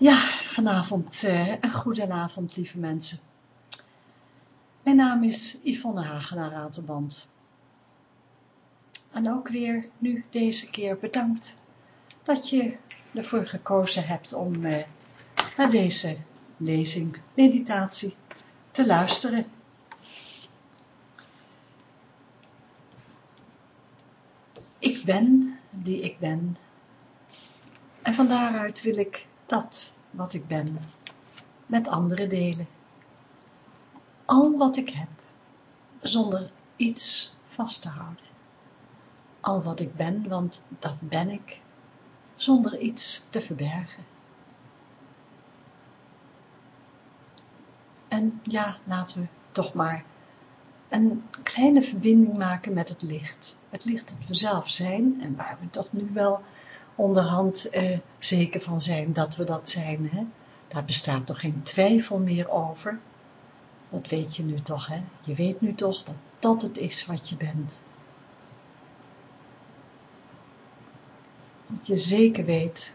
Ja, vanavond uh, een goedenavond, lieve mensen. Mijn naam is Yvonne Hagenaar Ratelband. En ook weer nu deze keer bedankt dat je ervoor gekozen hebt om uh, naar deze lezing, meditatie te luisteren. Ik ben die ik ben. En van daaruit wil ik dat wat ik ben met anderen delen. Al wat ik heb, zonder iets vast te houden. Al wat ik ben, want dat ben ik, zonder iets te verbergen. En ja, laten we toch maar een kleine verbinding maken met het licht. Het licht dat we zelf zijn en waar we toch nu wel onderhand eh, zeker van zijn dat we dat zijn. Hè? Daar bestaat toch geen twijfel meer over. Dat weet je nu toch, hè? Je weet nu toch dat dat het is wat je bent. Dat je zeker weet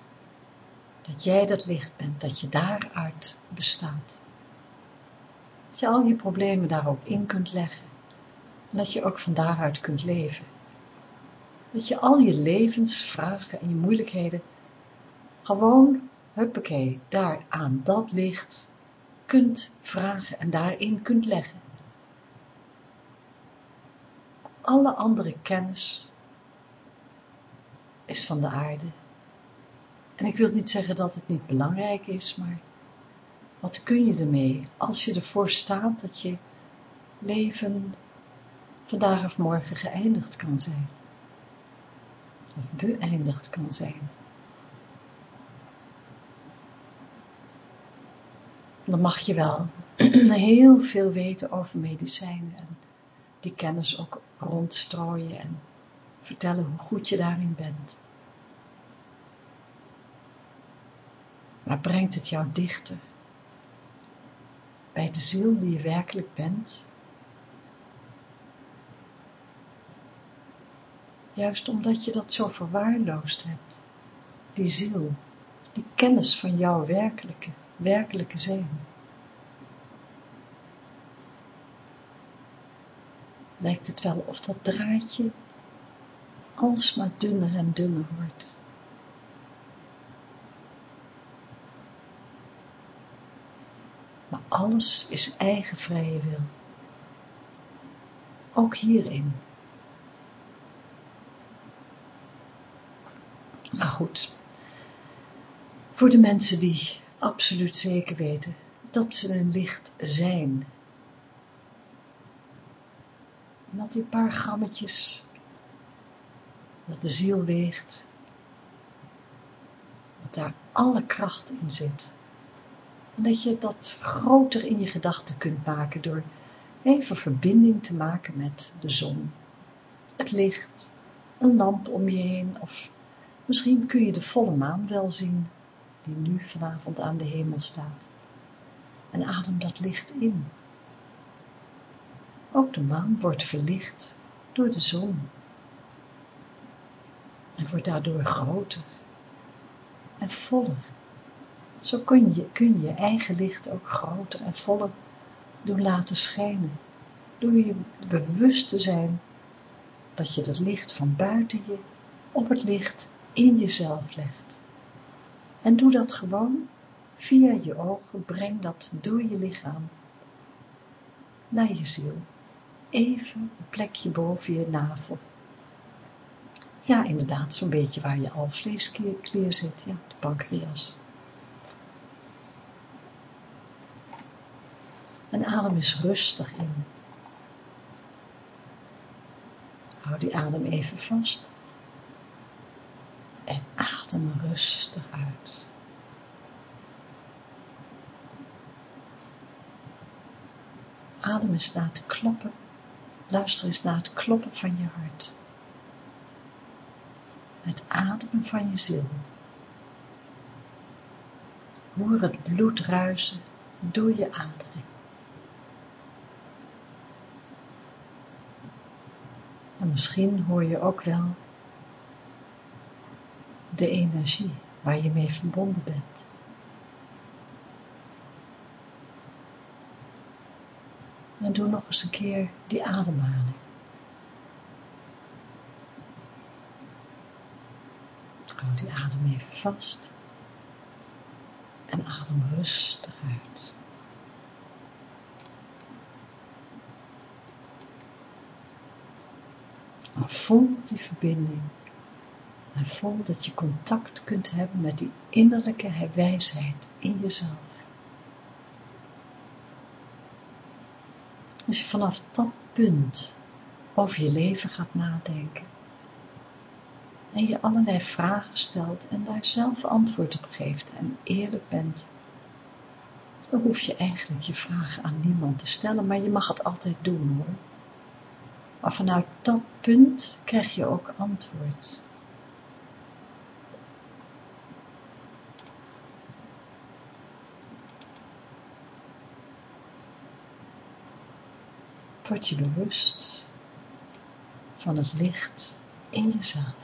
dat jij dat licht bent, dat je daaruit bestaat. Dat je al je problemen daar ook in kunt leggen. En dat je ook van daaruit kunt leven dat je al je levensvragen en je moeilijkheden gewoon, huppakee, daar aan dat licht kunt vragen en daarin kunt leggen. Alle andere kennis is van de aarde. En ik wil niet zeggen dat het niet belangrijk is, maar wat kun je ermee als je ervoor staat dat je leven vandaag of morgen geëindigd kan zijn? Of beëindigd kan zijn. Dan mag je wel heel veel weten over medicijnen en die kennis ook rondstrooien en vertellen hoe goed je daarin bent. Maar brengt het jou dichter bij de ziel die je werkelijk bent juist omdat je dat zo verwaarloosd hebt, die ziel, die kennis van jouw werkelijke, werkelijke zijn. Lijkt het wel of dat draadje alsmaar dunner en dunner wordt. Maar alles is eigen vrije wil. Ook hierin Maar voor de mensen die absoluut zeker weten dat ze een licht zijn, en dat die paar grammetjes, dat de ziel weegt, dat daar alle kracht in zit, en dat je dat groter in je gedachten kunt maken door even verbinding te maken met de zon, het licht, een lamp om je heen of Misschien kun je de volle maan wel zien, die nu vanavond aan de hemel staat. En adem dat licht in. Ook de maan wordt verlicht door de zon. En wordt daardoor groter en voller. Zo kun je, kun je je eigen licht ook groter en voller doen laten schijnen. Door je bewust te zijn dat je het licht van buiten je op het licht in jezelf legt. En doe dat gewoon via je ogen, breng dat door je lichaam naar je ziel. Even een plekje boven je navel. Ja, inderdaad, zo'n beetje waar je alvleesklier zit, ja, de pancreas. En adem eens rustig in. Hou die adem even vast en adem rustig uit. Adem eens naar het kloppen, luister eens naar het kloppen van je hart. Het ademen van je ziel. Hoor het bloed ruisen door je adering. En misschien hoor je ook wel de energie waar je mee verbonden bent. En doe nog eens een keer die ademhaling. Hou die adem even vast. En adem rustig uit. En voel die verbinding en voel dat je contact kunt hebben met die innerlijke wijsheid in jezelf. Als je vanaf dat punt over je leven gaat nadenken en je allerlei vragen stelt en daar zelf antwoord op geeft en eerlijk bent, dan hoef je eigenlijk je vragen aan niemand te stellen, maar je mag het altijd doen hoor. Maar vanuit dat punt krijg je ook antwoord. Word je bewust van het licht in jezelf.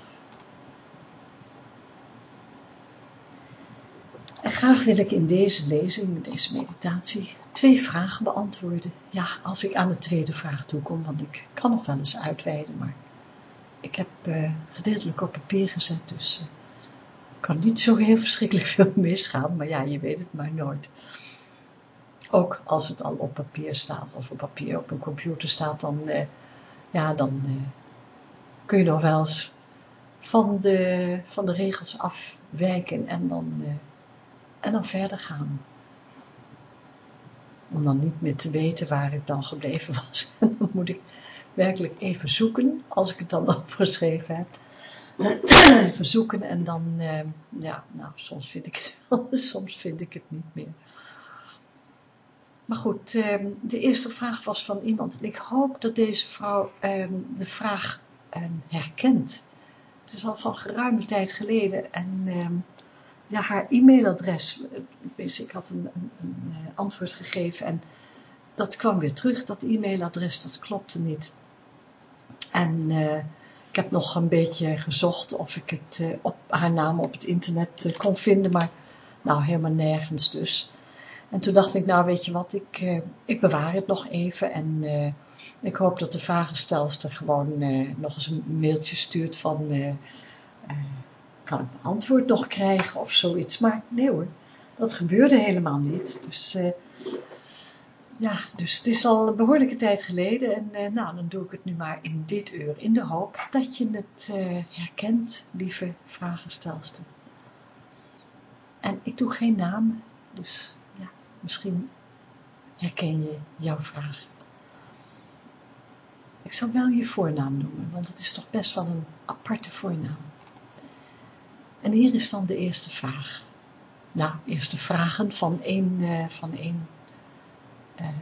En graag wil ik in deze lezing, in deze meditatie, twee vragen beantwoorden. Ja, als ik aan de tweede vraag toekom, want ik kan nog wel eens uitweiden, maar ik heb uh, gedeeltelijk op papier gezet, dus uh, kan niet zo heel verschrikkelijk veel misgaan, maar ja, je weet het maar nooit. Ook als het al op papier staat, of op papier op een computer staat, dan, uh, ja, dan kun je nog wel eens van de, van de regels afwijken en dan en dan verder gaan. Om dan niet meer te weten waar ik dan gebleven was. dan moet ik werkelijk even zoeken, als ik het dan opgeschreven heb. even zoeken en dan, eh, ja, nou, soms vind ik het wel, soms vind ik het niet meer. Maar goed, eh, de eerste vraag was van iemand. Ik hoop dat deze vrouw eh, de vraag ehm, herkent. Het is al van geruime tijd geleden en ehm, ja, haar e-mailadres, dus ik had een, een, eh, antwoord gegeven en dat kwam weer terug, dat e-mailadres, dat klopte niet. En uh, ik heb nog een beetje gezocht of ik het op haar naam op het internet kon vinden, maar nou helemaal nergens dus. En toen dacht ik, nou weet je wat, ik, ik bewaar het nog even en ik hoop dat de vragenstelster gewoon nog eens een mailtje stuurt van kan ik mijn antwoord nog krijgen of zoiets. Maar nee hoor, dat gebeurde helemaal niet. Dus ja, dus het is al een behoorlijke tijd geleden. En nou, dan doe ik het nu maar in dit uur. In de hoop dat je het herkent, lieve vragenstelster. En ik doe geen namen, dus misschien herken je jouw vraag. Ik zal wel je voornaam noemen, want het is toch best wel een aparte voornaam. En hier is dan de eerste vraag. Nou, eerste vragen van één, uh, van één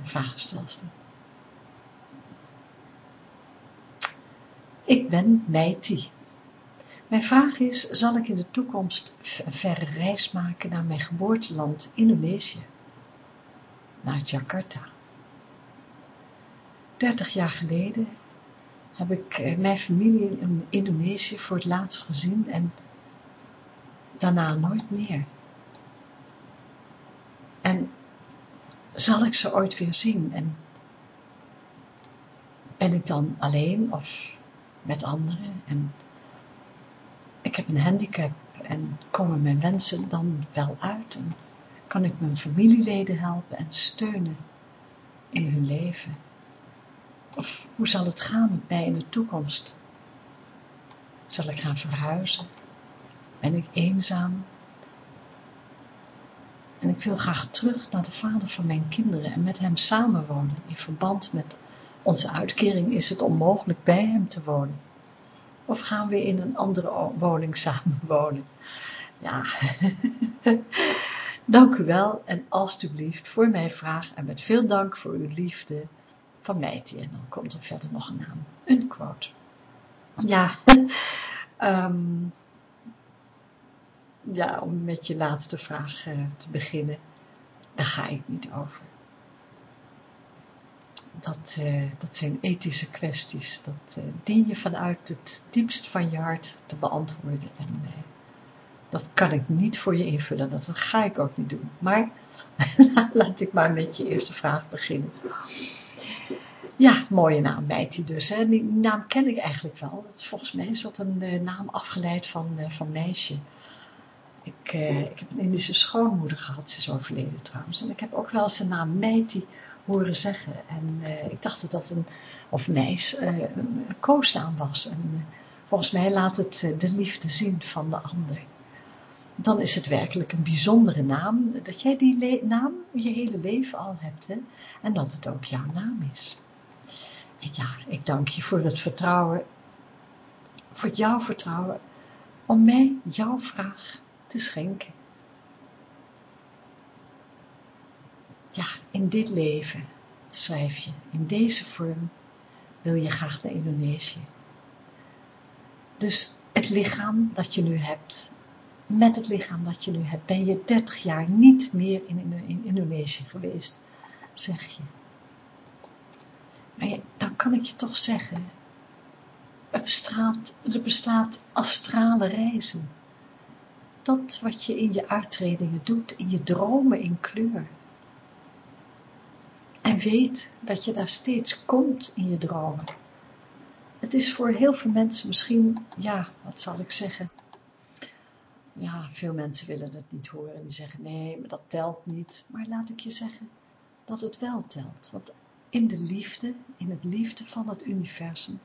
vragenstelster. Ik ben Meiti. Mijn vraag is, zal ik in de toekomst een verre reis maken naar mijn geboorteland Indonesië? Naar Jakarta. Dertig jaar geleden heb ik eh, mijn familie in Indonesië voor het laatst gezien en daarna nooit meer. En zal ik ze ooit weer zien? En ben ik dan alleen of met anderen? En ik heb een handicap en komen mijn wensen dan wel uit? En kan ik mijn familieleden helpen en steunen in hun leven? Of hoe zal het gaan met mij in de toekomst? Zal ik gaan verhuizen? Ben ik eenzaam? En ik wil graag terug naar de vader van mijn kinderen en met hem samenwonen. In verband met onze uitkering is het onmogelijk bij hem te wonen. Of gaan we in een andere woning samenwonen? Ja, dank u wel en alstublieft voor mijn vraag en met veel dank voor uw liefde van mij. En dan komt er verder nog een naam, een quote. Ja, um, ja, om met je laatste vraag uh, te beginnen, daar ga ik niet over. Dat, uh, dat zijn ethische kwesties, dat uh, dien je vanuit het diepst van je hart te beantwoorden. En dat kan ik niet voor je invullen, dat ga ik ook niet doen. Maar laat ik maar met je eerste vraag beginnen. Ja, mooie naam, Meiti dus. Hè. Die naam ken ik eigenlijk wel. volgens mij is dat een uh, naam afgeleid van, uh, van meisje. Ik, uh, ik heb een Indische schoonmoeder gehad, ze is overleden trouwens. En ik heb ook wel eens de naam Meiti horen zeggen. En ik dacht dat dat een, of meis, een koosnaam was. En volgens mij laat het de liefde zien van de ander. Dan is het werkelijk een bijzondere naam, dat jij die naam je hele leven al hebt. En dat het ook jouw naam is. En ja, ik dank je voor het vertrouwen, voor jouw vertrouwen, om mij jouw vraag te schenken. Ja, in dit leven, schrijf je, in deze vorm wil je graag naar Indonesië. Dus het lichaam dat je nu hebt, met het lichaam dat je nu hebt, ben je 30 jaar niet meer in, in Indonesië geweest, zeg je. Maar dan kan ik je toch zeggen, er bestaat, er bestaat astrale reizen. Dat wat je in je uitredingen doet, in je dromen in kleur. En weet dat je daar steeds komt in je dromen. Het is voor heel veel mensen misschien, ja, wat zal ik zeggen. Ja, veel mensen willen het niet horen. Die zeggen, nee, maar dat telt niet. Maar laat ik je zeggen dat het wel telt. Want in de liefde, in het liefde van het universum,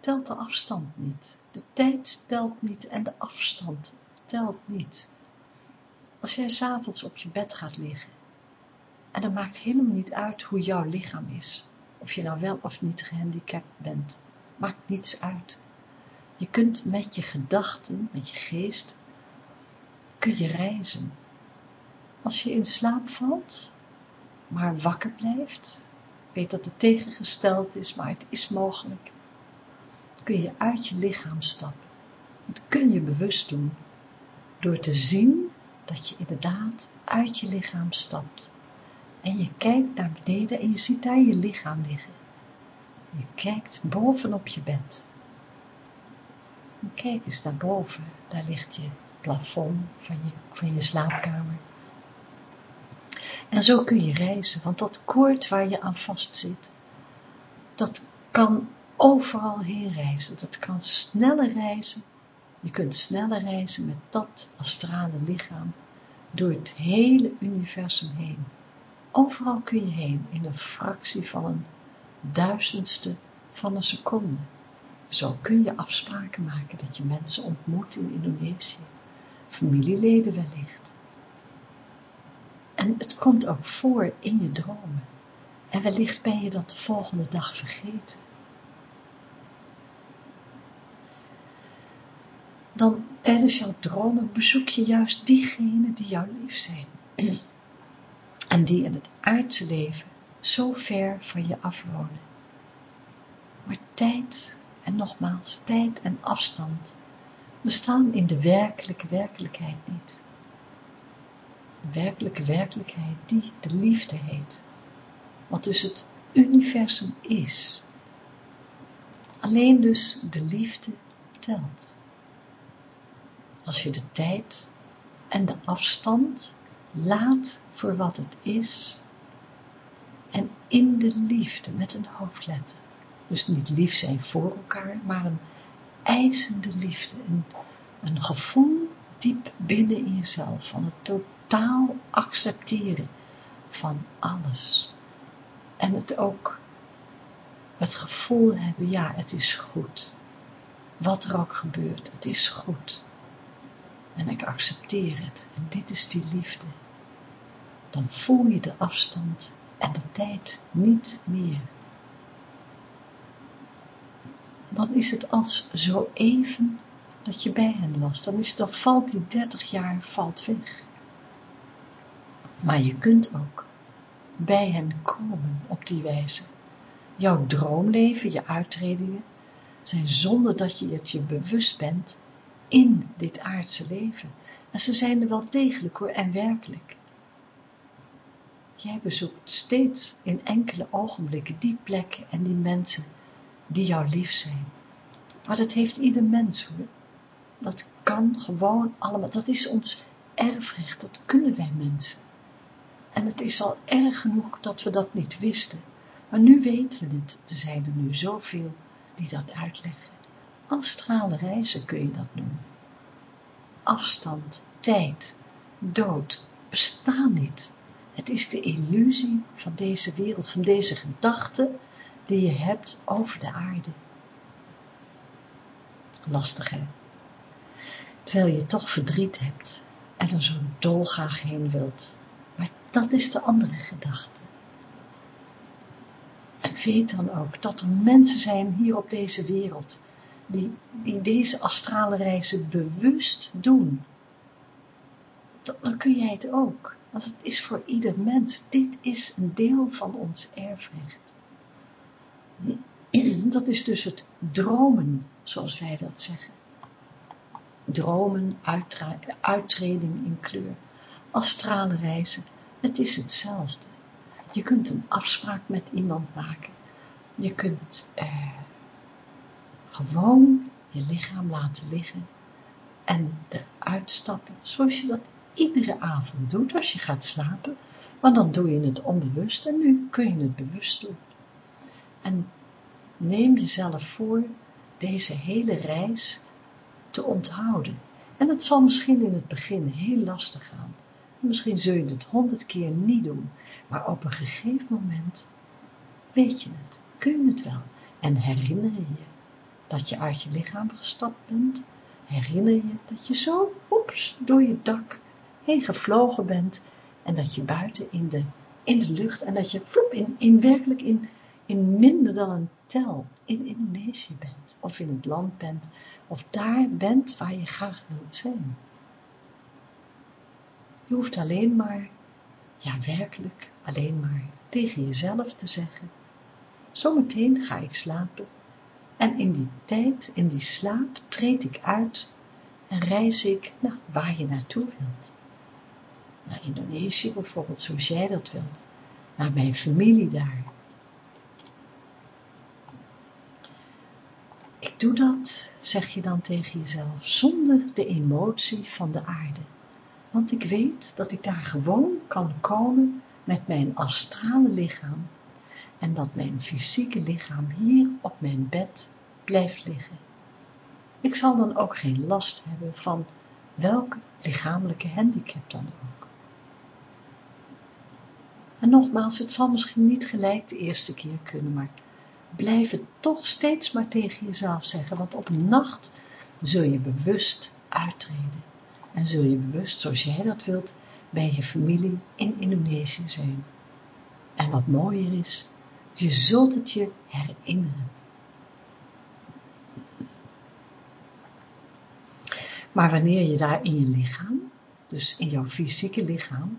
telt de afstand niet. De tijd telt niet en de afstand telt niet. Als jij s'avonds op je bed gaat liggen, en dat maakt helemaal niet uit hoe jouw lichaam is, of je nou wel of niet gehandicapt bent, maakt niets uit. Je kunt met je gedachten, met je geest, kun je reizen. Als je in slaap valt, maar wakker blijft, weet dat het tegengesteld is, maar het is mogelijk, kun je uit je lichaam stappen. Dat kun je bewust doen, door te zien dat je inderdaad uit je lichaam stapt. En je kijkt naar beneden en je ziet daar je lichaam liggen. Je kijkt bovenop je bed. En kijk eens naar boven, daar ligt je plafond van je, van je slaapkamer. En zo kun je reizen, want dat koord waar je aan vastzit, dat kan overal heen reizen. Dat kan sneller reizen. Je kunt sneller reizen met dat astrale lichaam door het hele universum heen. Overal kun je heen in een fractie van een duizendste van een seconde. Zo kun je afspraken maken dat je mensen ontmoet in Indonesië, familieleden wellicht. En het komt ook voor in je dromen. En wellicht ben je dat de volgende dag vergeten. Dan tijdens jouw dromen bezoek je juist diegenen die jou lief zijn. En die in het aardse leven zo ver van je afwonen. Maar tijd, en nogmaals, tijd en afstand bestaan in de werkelijke werkelijkheid niet werkelijke werkelijkheid die de liefde heet. Wat dus het universum is. Alleen dus de liefde telt. Als je de tijd en de afstand laat voor wat het is en in de liefde met een hoofdletter. Dus niet lief zijn voor elkaar, maar een eisende liefde, een, een gevoel diep binnen in jezelf van het totaal accepteren van alles. En het ook, het gevoel hebben, ja, het is goed. Wat er ook gebeurt, het is goed. En ik accepteer het. En dit is die liefde. Dan voel je de afstand en de tijd niet meer. Dan is het als zo even dat je bij hen was. Dan, is, dan valt die 30 jaar valt weg. Maar je kunt ook bij hen komen op die wijze. Jouw droomleven, je uitredingen, zijn zonder dat je het je bewust bent in dit aardse leven. En ze zijn er wel degelijk hoor, en werkelijk. Jij bezoekt steeds in enkele ogenblikken die plekken en die mensen die jou lief zijn. Maar dat heeft ieder mens hoor. Dat kan gewoon allemaal, dat is ons erfrecht, dat kunnen wij mensen. En het is al erg genoeg dat we dat niet wisten. Maar nu weten we het, er zijn er nu zoveel die dat uitleggen. Astrale reizen kun je dat noemen. Afstand, tijd, dood bestaan niet. Het is de illusie van deze wereld, van deze gedachte die je hebt over de aarde. Lastig hè? Terwijl je toch verdriet hebt en er zo dolgraag heen wilt. Maar dat is de andere gedachte. En weet dan ook dat er mensen zijn hier op deze wereld die, die deze astrale reizen bewust doen. dan kun jij het ook. Want het is voor ieder mens. Dit is een deel van ons erfrecht. Dat is dus het dromen, zoals wij dat zeggen. Dromen, uittreding in kleur, astrale reizen, het is hetzelfde. Je kunt een afspraak met iemand maken. Je kunt eh, gewoon je lichaam laten liggen en eruit stappen, zoals je dat iedere avond doet als je gaat slapen, maar dan doe je het onbewust en nu kun je het bewust doen. En neem jezelf voor deze hele reis te onthouden. En het zal misschien in het begin heel lastig gaan. Misschien zul je het honderd keer niet doen, maar op een gegeven moment weet je het, kun je het wel. En herinner je dat je uit je lichaam gestapt bent, herinner je dat je zo, oeps, door je dak heen gevlogen bent en dat je buiten in de, in de lucht en dat je vloep, in, in werkelijk in, in minder dan een tel in Indonesië bent of in het land bent of daar bent waar je graag wilt zijn. Je hoeft alleen maar, ja werkelijk alleen maar tegen jezelf te zeggen, zometeen ga ik slapen en in die tijd, in die slaap treed ik uit en reis ik naar waar je naartoe wilt naar Indonesië bijvoorbeeld, zoals jij dat wilt, naar mijn familie daar. Ik doe dat, zeg je dan tegen jezelf, zonder de emotie van de aarde. Want ik weet dat ik daar gewoon kan komen met mijn astrale lichaam en dat mijn fysieke lichaam hier op mijn bed blijft liggen. Ik zal dan ook geen last hebben van welke lichamelijke handicap dan ook. En nogmaals, het zal misschien niet gelijk de eerste keer kunnen, maar blijf het toch steeds maar tegen jezelf zeggen, want op nacht zul je bewust uittreden. En zul je bewust, zoals jij dat wilt, bij je familie in Indonesië zijn. En wat mooier is, je zult het je herinneren. Maar wanneer je daar in je lichaam, dus in jouw fysieke lichaam,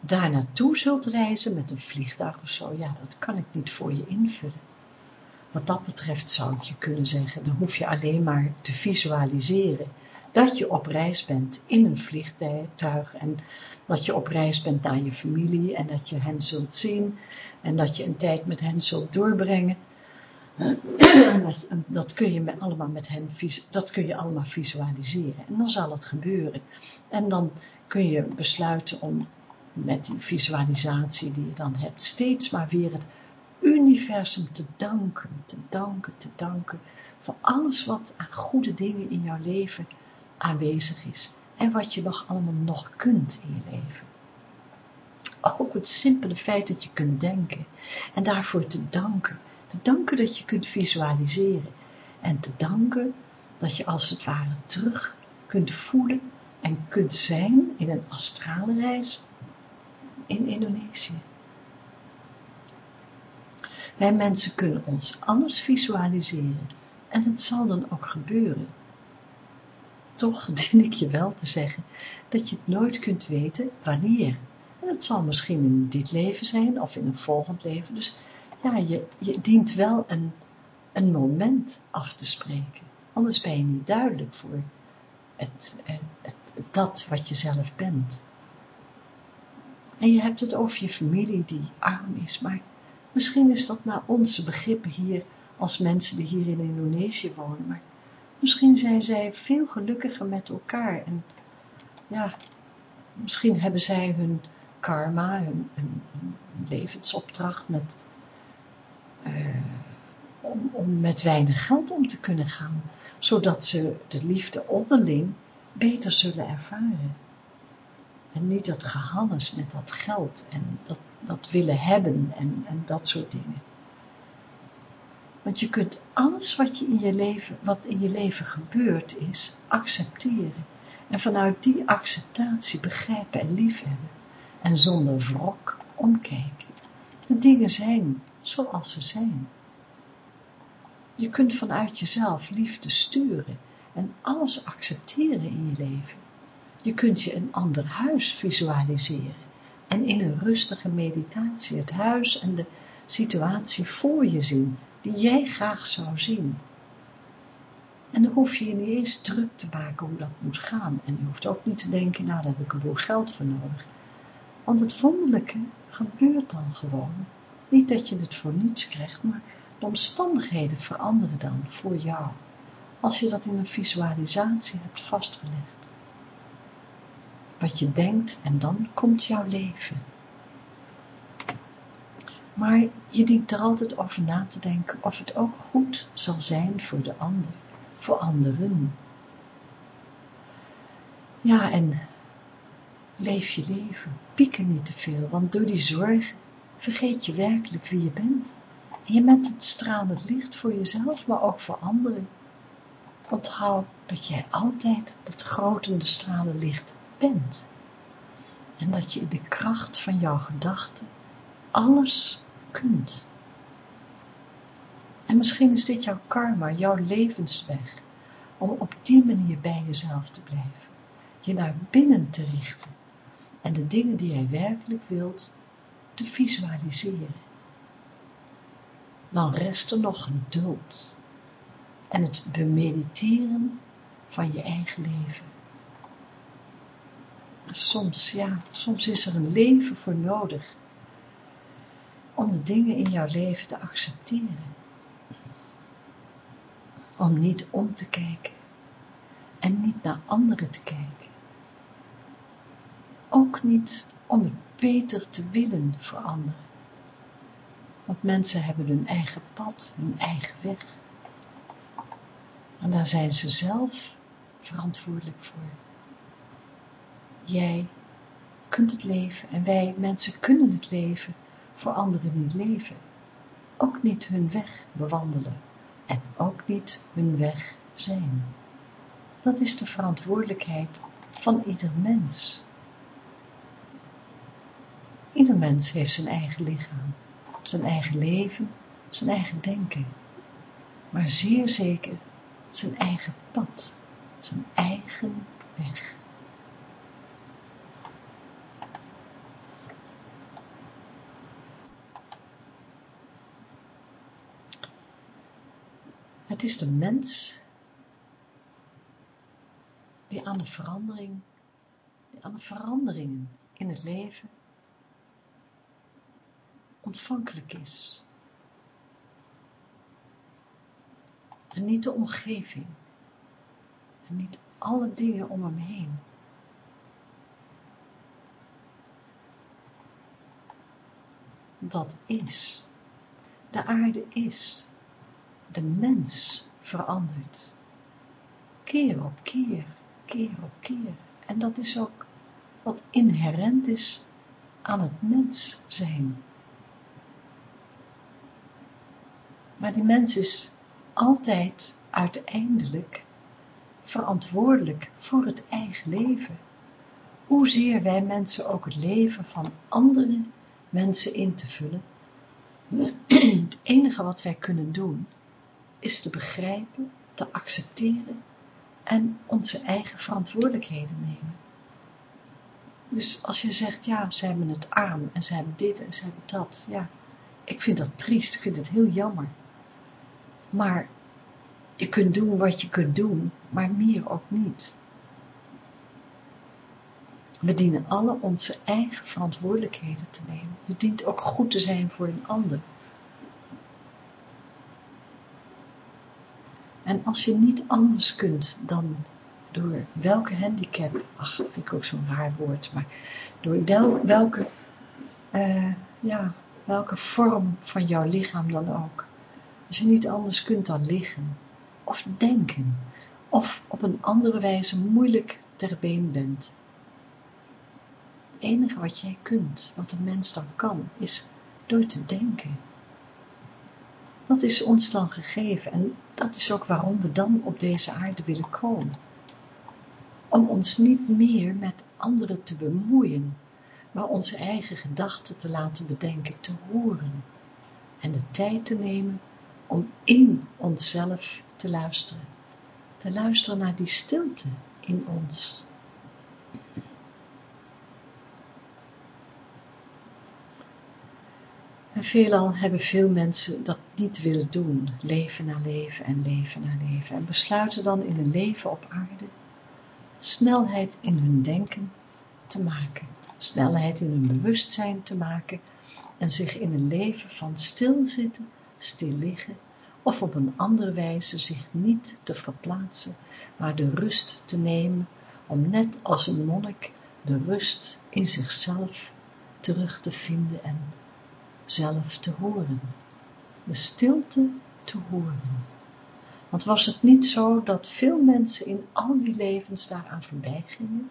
daar naartoe zult reizen met een vliegtuig of zo, ja, dat kan ik niet voor je invullen. Wat dat betreft zou ik je kunnen zeggen, dan hoef je alleen maar te visualiseren dat je op reis bent in een vliegtuig en dat je op reis bent naar je familie en dat je hen zult zien en dat je een tijd met hen zult doorbrengen. dat, kun je allemaal met hen, dat kun je allemaal visualiseren en dan zal het gebeuren. En dan kun je besluiten om met die visualisatie die je dan hebt, steeds maar weer het universum te danken, te danken, te danken voor alles wat aan goede dingen in jouw leven aanwezig is en wat je nog allemaal nog kunt in je leven. Ook het simpele feit dat je kunt denken en daarvoor te danken, te danken dat je kunt visualiseren en te danken dat je als het ware terug kunt voelen en kunt zijn in een astrale reis in Indonesië. Wij mensen kunnen ons alles visualiseren en het zal dan ook gebeuren. Toch dien ik je wel te zeggen dat je het nooit kunt weten wanneer. En het zal misschien in dit leven zijn of in een volgend leven. Dus ja, je, je dient wel een, een moment af te spreken. Anders ben je niet duidelijk voor het, het, dat wat je zelf bent. En je hebt het over je familie die arm is, maar misschien is dat naar onze begrippen hier als mensen die hier in Indonesië wonen, maar misschien zijn zij veel gelukkiger met elkaar en ja, misschien hebben zij hun karma, hun, levensopdracht met, uh, om, om met weinig geld om te kunnen gaan, zodat ze de liefde onderling beter zullen ervaren. En niet dat gehannes met dat geld en dat, dat willen hebben en, en dat soort dingen. Want je kunt alles wat, je in je leven, wat in je leven gebeurd is, accepteren. En vanuit die acceptatie begrijpen en liefhebben. En zonder wrok omkijken. De dingen zijn zoals ze zijn. Je kunt vanuit jezelf liefde sturen en alles accepteren in je leven. Je kunt je een ander huis visualiseren en in een rustige meditatie het huis en de situatie voor je zien die jij graag zou zien. En dan hoef je je niet eens druk te maken hoe dat moet gaan. En je hoeft ook niet te denken, nou daar heb ik een boel geld voor nodig. Want het wonderlijke gebeurt dan gewoon. Niet dat je het voor niets krijgt, maar de omstandigheden veranderen dan voor jou. Als je dat in een visualisatie hebt vastgelegd. Wat je denkt en dan komt jouw leven. Maar je dient er altijd over na te denken of het ook goed zal zijn voor de ander, voor anderen. Ja, en leef je leven, pieker niet te veel, want door die zorgen vergeet je werkelijk wie je bent. En je met het stralend licht voor jezelf, maar ook voor anderen. Onthoud dat jij altijd dat grotende stralen licht bent. En dat je in de kracht van jouw gedachten alles kunt. En misschien is dit jouw karma, jouw levensweg, om op die manier bij jezelf te blijven, je naar binnen te richten en de dingen die jij werkelijk wilt te visualiseren. Dan rest er nog geduld en het bemediteren van je eigen leven. Soms, ja, soms is er een leven voor nodig om de dingen in jouw leven te accepteren. Om niet om te kijken en niet naar anderen te kijken. Ook niet om het beter te willen voor anderen. Want mensen hebben hun eigen pad, hun eigen weg. En daar zijn ze zelf verantwoordelijk voor. Jij kunt het leven en wij mensen kunnen het leven voor anderen niet leven, ook niet hun weg bewandelen en ook niet hun weg zijn. Dat is de verantwoordelijkheid van ieder mens. Ieder mens heeft zijn eigen lichaam, zijn eigen leven, zijn eigen denken, maar zeer zeker zijn eigen pad, zijn eigen weg. Het is de mens die aan de verandering, die aan de veranderingen in het leven ontvankelijk is. En niet de omgeving. En niet alle dingen om hem heen. Dat is. De aarde is de mens verandert. Keer op keer, keer op keer. En dat is ook wat inherent is aan het mens zijn. Maar die mens is altijd uiteindelijk verantwoordelijk voor het eigen leven. Hoezeer wij mensen ook het leven van andere mensen in te vullen. Het enige wat wij kunnen doen, is te begrijpen, te accepteren en onze eigen verantwoordelijkheden nemen. Dus als je zegt, ja, ze hebben het arm en ze hebben dit en ze hebben dat, ja, ik vind dat triest, ik vind het heel jammer. Maar je kunt doen wat je kunt doen, maar meer ook niet. We dienen alle onze eigen verantwoordelijkheden te nemen. Je dient ook goed te zijn voor een ander. En als je niet anders kunt dan door welke handicap, ach, vind ik ook zo'n raar woord, maar door welke, uh, ja, welke vorm van jouw lichaam dan ook. Als je niet anders kunt dan liggen, of denken, of op een andere wijze moeilijk ter been bent. Het enige wat jij kunt, wat een mens dan kan, is door te denken. Dat is ons dan gegeven en dat is ook waarom we dan op deze aarde willen komen. Om ons niet meer met anderen te bemoeien, maar onze eigen gedachten te laten bedenken, te horen en de tijd te nemen om in onszelf te luisteren. Te luisteren naar die stilte in ons. En veelal hebben veel mensen dat niet willen doen, leven na leven en leven na leven, en besluiten dan in een leven op aarde snelheid in hun denken te maken, snelheid in hun bewustzijn te maken. En zich in een leven van stilzitten, stil liggen of op een andere wijze zich niet te verplaatsen, maar de rust te nemen om net als een monnik de rust in zichzelf terug te vinden en zelf te horen. De stilte te horen. Want was het niet zo dat veel mensen in al die levens daaraan voorbij gingen?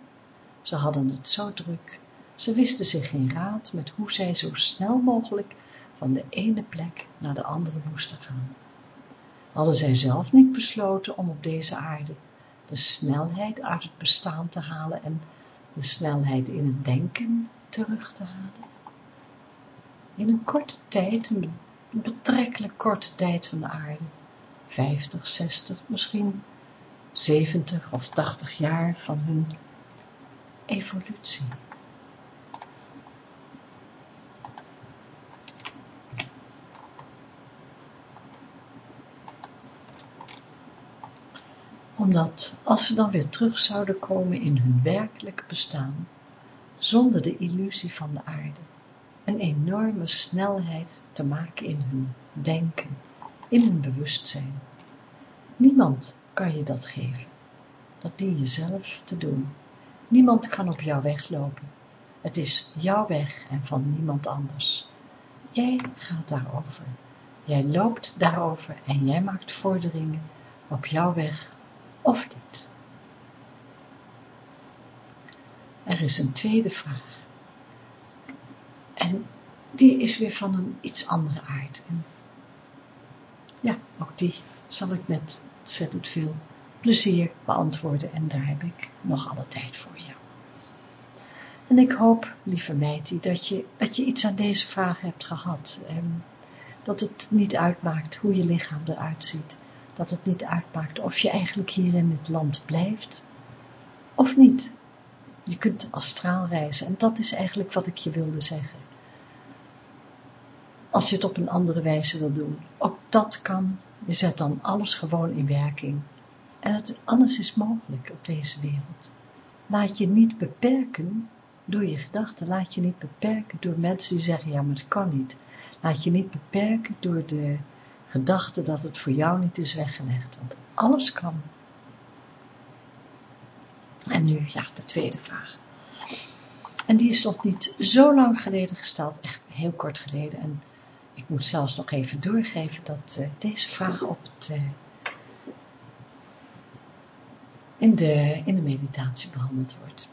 Ze hadden het zo druk, ze wisten zich geen raad met hoe zij zo snel mogelijk van de ene plek naar de andere moesten gaan. Hadden zij zelf niet besloten om op deze aarde de snelheid uit het bestaan te halen en de snelheid in het denken terug te halen? In een korte tijd, een betrekkelijk korte tijd van de aarde, 50, 60, misschien 70 of 80 jaar van hun evolutie. Omdat als ze dan weer terug zouden komen in hun werkelijke bestaan, zonder de illusie van de aarde, een enorme snelheid te maken in hun denken, in hun bewustzijn. Niemand kan je dat geven. Dat dien je zelf te doen. Niemand kan op jouw weg lopen. Het is jouw weg en van niemand anders. Jij gaat daarover. Jij loopt daarover en jij maakt vorderingen op jouw weg of niet. Er is een tweede vraag. En die is weer van een iets andere aard. En ja, ook die zal ik met ontzettend veel plezier beantwoorden en daar heb ik nog alle tijd voor jou. En ik hoop, lieve meidie, dat je, dat je iets aan deze vraag hebt gehad. En dat het niet uitmaakt hoe je lichaam eruit ziet. Dat het niet uitmaakt of je eigenlijk hier in dit land blijft of niet. Je kunt astraal reizen en dat is eigenlijk wat ik je wilde zeggen. Als je het op een andere wijze wil doen. Ook dat kan. Je zet dan alles gewoon in werking. En het, alles is mogelijk op deze wereld. Laat je niet beperken door je gedachten. Laat je niet beperken door mensen die zeggen, ja, maar het kan niet. Laat je niet beperken door de gedachte dat het voor jou niet is weggelegd. Want alles kan. En nu, ja, de tweede vraag. En die is nog niet zo lang geleden gesteld, echt heel kort geleden. En ik moet zelfs nog even doorgeven dat uh, deze vraag op het, uh, in, de, in de meditatie behandeld wordt.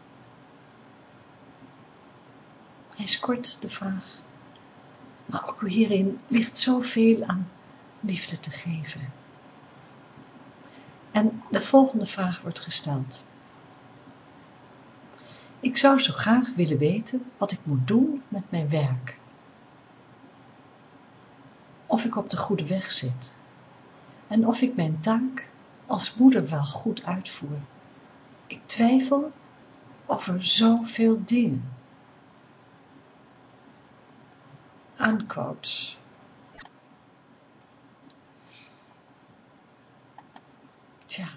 Hij is kort, de vraag. Maar ook hierin ligt zoveel aan liefde te geven. En de volgende vraag wordt gesteld. Ik zou zo graag willen weten wat ik moet doen met mijn werk of ik op de goede weg zit en of ik mijn taak als moeder wel goed uitvoer. Ik twijfel over zoveel dingen. Unquote. Tja,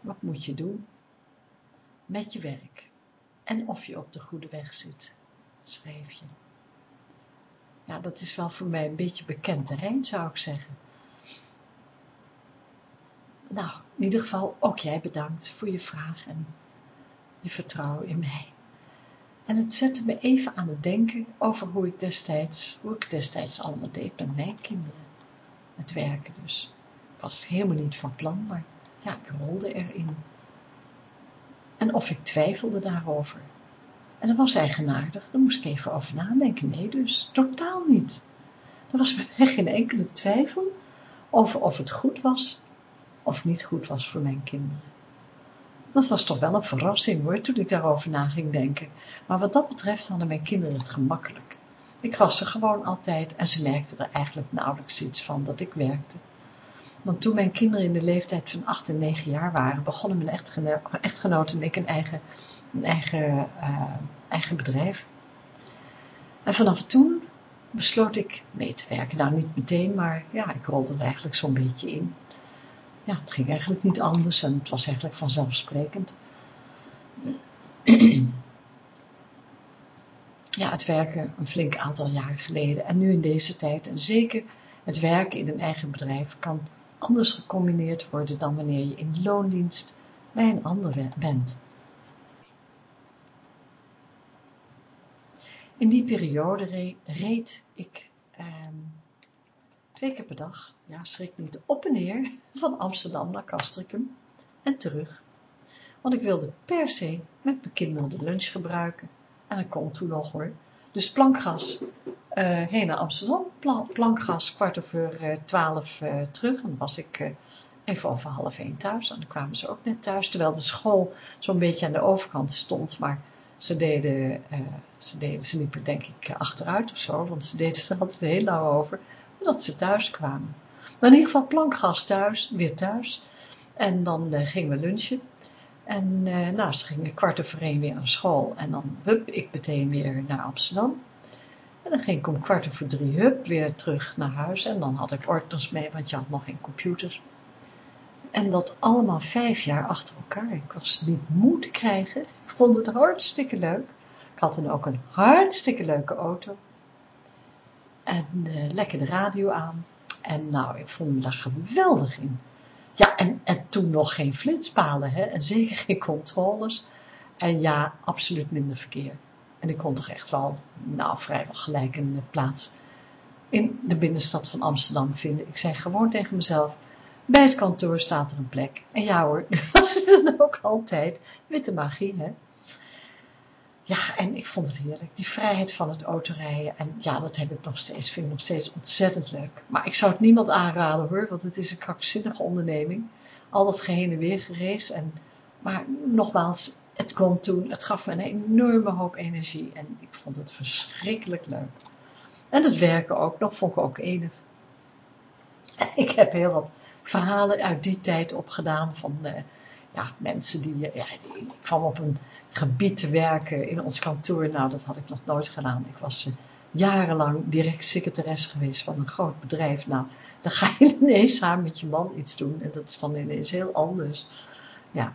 wat moet je doen met je werk en of je op de goede weg zit, schreef je. Ja, dat is wel voor mij een beetje bekend terrein, zou ik zeggen. nou, in ieder geval ook jij bedankt voor je vraag en je vertrouwen in mij. En het zette me even aan het denken over hoe ik destijds, hoe ik destijds allemaal deed met mijn kinderen. Het werken dus. Ik was helemaal niet van plan, maar ja, ik rolde erin. En of ik twijfelde daarover. En dat was eigenaardig, daar moest ik even over nadenken. Nee dus, totaal niet. Er was bij mij geen enkele twijfel over of het goed was of niet goed was voor mijn kinderen. Dat was toch wel een verrassing hoor, toen ik daarover na ging denken. Maar wat dat betreft hadden mijn kinderen het gemakkelijk. Ik was er gewoon altijd en ze merkten er eigenlijk nauwelijks iets van dat ik werkte. Want toen mijn kinderen in de leeftijd van 8 en 9 jaar waren, begonnen mijn echtgenoot en ik een eigen, een eigen, uh, eigen bedrijf. En vanaf toen besloot ik mee te werken. Nou, niet meteen, maar ja, ik rolde er eigenlijk zo'n beetje in. Ja, het ging eigenlijk niet anders en het was eigenlijk vanzelfsprekend. Ja, het werken een flink aantal jaar geleden en nu in deze tijd en zeker het werken in een eigen bedrijf kan anders gecombineerd worden dan wanneer je in loondienst bij een ander bent. In die periode reed ik ehm, twee keer per dag, ja schrik niet, op en neer van Amsterdam naar Castricum en terug. Want ik wilde per se met mijn kinderen de lunch gebruiken. En dat kon toen nog hoor. Dus plankgas uh, heen naar Amsterdam, plankgas kwart over uh, twaalf uh, terug. En was ik even over half één thuis. En dan kwamen ze ook net thuis, terwijl de school zo'n beetje aan de overkant stond. Maar ze deden, ze deden, ze liepen denk ik achteruit of zo, want ze deden er altijd heel lang over, voordat ze thuis kwamen. Maar in ieder geval plankgas thuis, weer thuis. En dan gingen we lunchen. En nou, ze gingen kwart over één weer naar school. En dan, hup, ik meteen weer naar Amsterdam. En dan ging ik om kwart over drie, hup, weer terug naar huis. En dan had ik ordners mee, want je had nog geen computers. En dat allemaal vijf jaar achter elkaar. Ik was niet moe te krijgen. Ik vond het hartstikke leuk. Ik had dan ook een hartstikke leuke auto. En uh, lekker de radio aan. En nou, ik vond me daar geweldig in. Ja, en, en toen nog geen flitspalen, hè. En zeker geen controles. En ja, absoluut minder verkeer. En ik kon toch echt wel, nou vrijwel gelijk een plaats in de binnenstad van Amsterdam vinden. Ik zei gewoon tegen mezelf, bij het kantoor staat er een plek. En ja hoor, dat was dan ook altijd witte magie, hè. Ja, en ik vond het heerlijk. Die vrijheid van het autorijden. En ja, dat heb ik nog steeds, vind ik nog steeds ontzettend leuk. Maar ik zou het niemand aanraden hoor, want het is een krankzinnige onderneming. Al dat geheen en weer gerees. En, maar nogmaals, het kwam toen, het gaf me een enorme hoop energie en ik vond het verschrikkelijk leuk. En het werken ook, nog vond ik ook enig. Ik heb heel wat verhalen uit die tijd opgedaan van uh, ja, mensen die, ja, die, ik kwam op een gebied te werken in ons kantoor, nou dat had ik nog nooit gedaan. Ik was uh, jarenlang direct secretaris geweest van een groot bedrijf. Nou, dan ga je ineens samen met je man iets doen en dat is dan ineens heel anders. Ja,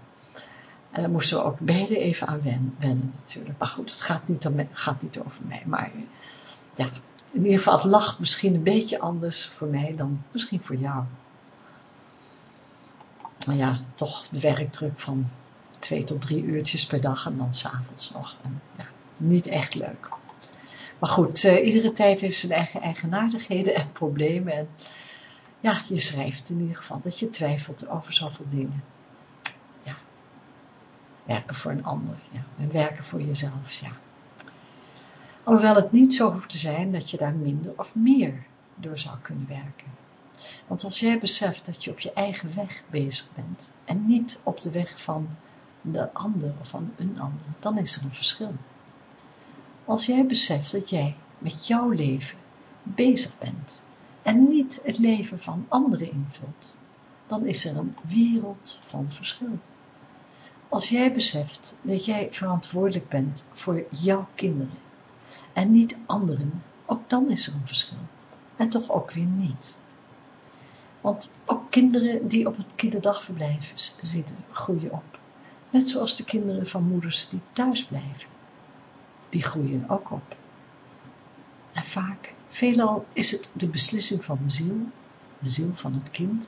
en daar moesten we ook beide even aan wennen, natuurlijk. Maar goed, het gaat niet, om, gaat niet over mij. Maar ja, in ieder geval, het lag misschien een beetje anders voor mij dan misschien voor jou. Ja, toch werkdruk van twee tot drie uurtjes per dag en dan s'avonds nog. En, ja, niet echt leuk. Maar goed, uh, iedere tijd heeft zijn eigen eigenaardigheden en problemen. En ja, je schrijft in ieder geval dat je twijfelt over zoveel dingen werken voor een ander, ja, en werken voor jezelf, ja. Alhoewel het niet zo hoeft te zijn dat je daar minder of meer door zou kunnen werken. Want als jij beseft dat je op je eigen weg bezig bent en niet op de weg van de ander of van een ander, dan is er een verschil. Als jij beseft dat jij met jouw leven bezig bent en niet het leven van anderen invult, dan is er een wereld van verschil. Als jij beseft dat jij verantwoordelijk bent voor jouw kinderen en niet anderen, ook dan is er een verschil. En toch ook weer niet. Want ook kinderen die op het kinderdagverblijf zitten, groeien op. Net zoals de kinderen van moeders die thuis blijven. Die groeien ook op. En vaak, veelal is het de beslissing van de ziel, de ziel van het kind,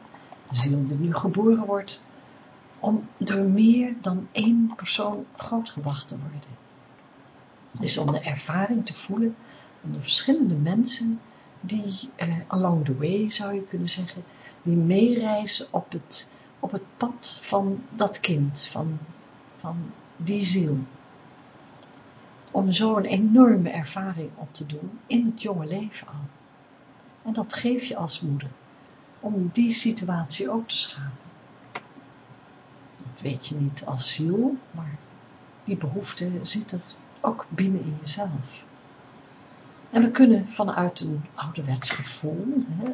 ziel die nu geboren wordt, om door meer dan één persoon grootgebracht te worden. Dus om de ervaring te voelen van de verschillende mensen die uh, along the way, zou je kunnen zeggen, die meereizen op het, op het pad van dat kind, van, van die ziel. Om zo een enorme ervaring op te doen in het jonge leven al. En dat geef je als moeder, om die situatie ook te schapen. Dat weet je niet als ziel, maar die behoefte zit er ook binnen in jezelf. En we kunnen vanuit een ouderwets gevoel, hè,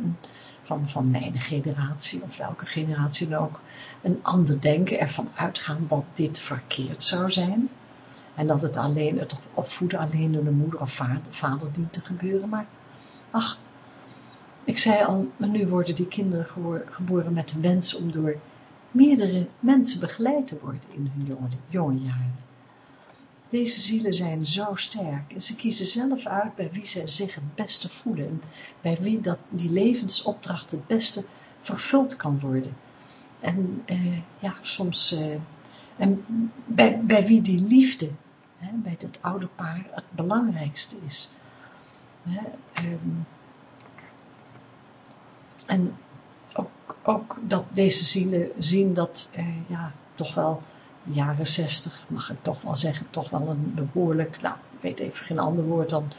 van, van mijn generatie of welke generatie dan ook, een ander denken, ervan uitgaan dat dit verkeerd zou zijn. En dat het alleen, het opvoeden alleen door de moeder of vader, dient te gebeuren. Maar, ach, ik zei al, nu worden die kinderen geboren met de wens om door meerdere mensen begeleid te worden in hun jonge jaren. Deze zielen zijn zo sterk en ze kiezen zelf uit bij wie ze zich het beste voelen en bij wie dat, die levensopdracht het beste vervuld kan worden. En eh, ja, soms, eh, en bij, bij wie die liefde, hè, bij dat oude paar, het belangrijkste is. Hè, ehm, en ook, ook dat deze zielen zien dat, eh, ja, toch wel jaren zestig, mag ik toch wel zeggen, toch wel een behoorlijk, nou, ik weet even geen ander woord dan,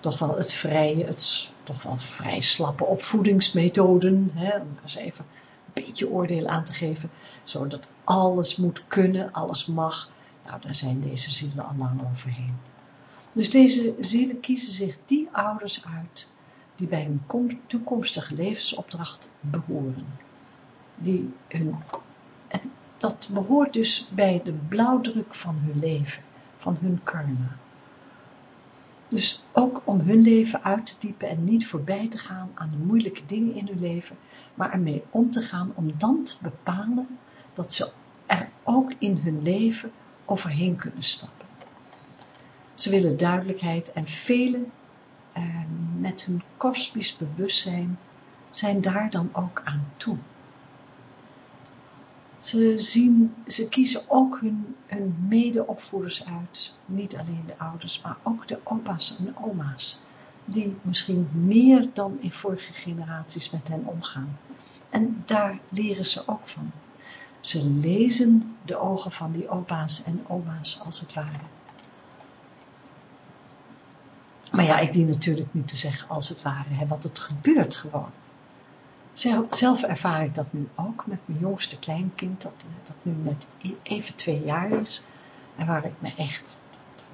toch wel het vrije, het toch wel vrij slappe opvoedingsmethoden, hè, om eens even een beetje oordeel aan te geven, zodat alles moet kunnen, alles mag, nou, daar zijn deze zielen al lang overheen. Dus deze zielen kiezen zich die ouders uit, die bij hun toekomstige levensopdracht behoren, die hun dat behoort dus bij de blauwdruk van hun leven, van hun karma. Dus ook om hun leven uit te diepen en niet voorbij te gaan aan de moeilijke dingen in hun leven, maar ermee om te gaan om dan te bepalen dat ze er ook in hun leven overheen kunnen stappen. Ze willen duidelijkheid en velen eh, met hun kosmisch bewustzijn zijn daar dan ook aan toe. Ze, zien, ze kiezen ook hun, hun medeopvoeders uit, niet alleen de ouders, maar ook de opa's en oma's, die misschien meer dan in vorige generaties met hen omgaan. En daar leren ze ook van. Ze lezen de ogen van die opa's en oma's als het ware. Maar ja, ik dien natuurlijk niet te zeggen als het ware, hè, want het gebeurt gewoon. Zelf ervaar ik dat nu ook met mijn jongste kleinkind, dat, dat nu net e-, even twee jaar is. En waar ik me echt,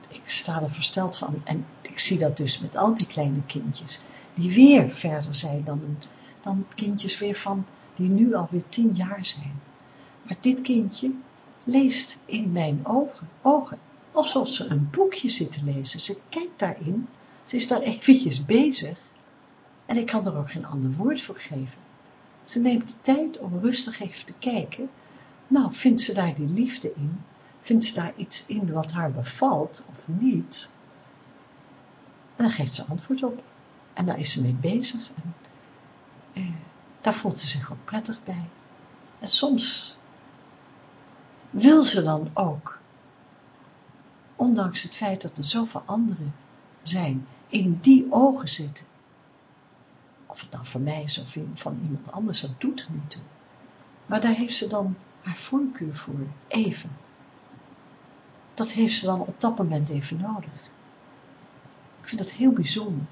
ik sta er versteld van. En ik zie dat dus met al die kleine kindjes, die weer verder zijn dan, dan kindjes weer van, die nu alweer tien jaar zijn. Maar dit kindje leest in mijn ogen, ogen alsof ze een boekje zit te lezen. Ze kijkt daarin, ze is daar eventjes bezig. En ik kan er ook geen ander woord voor geven. Ze neemt de tijd om rustig even te kijken. Nou, vindt ze daar die liefde in? Vindt ze daar iets in wat haar bevalt of niet? En dan geeft ze antwoord op. En daar is ze mee bezig. En eh, daar voelt ze zich ook prettig bij. En soms wil ze dan ook, ondanks het feit dat er zoveel anderen zijn, in die ogen zitten of het nou van mij is of van iemand anders, dat doet er niet toe. Maar daar heeft ze dan haar voorkeur voor, even. Dat heeft ze dan op dat moment even nodig. Ik vind dat heel bijzonder.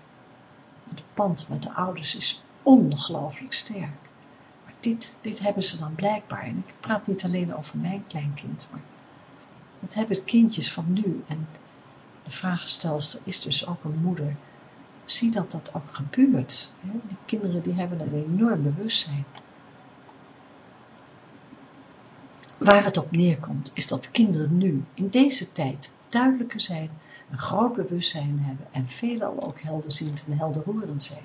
De pand met de ouders is ongelooflijk sterk. Maar dit, dit hebben ze dan blijkbaar. En ik praat niet alleen over mijn kleinkind, maar dat hebben kindjes van nu. En de vraagstelster is dus ook een moeder zie dat dat ook gebeurt. Die kinderen die hebben een enorm bewustzijn. Waar het op neerkomt, is dat kinderen nu, in deze tijd, duidelijker zijn, een groot bewustzijn hebben en veelal ook helderziend en helderhorend zijn.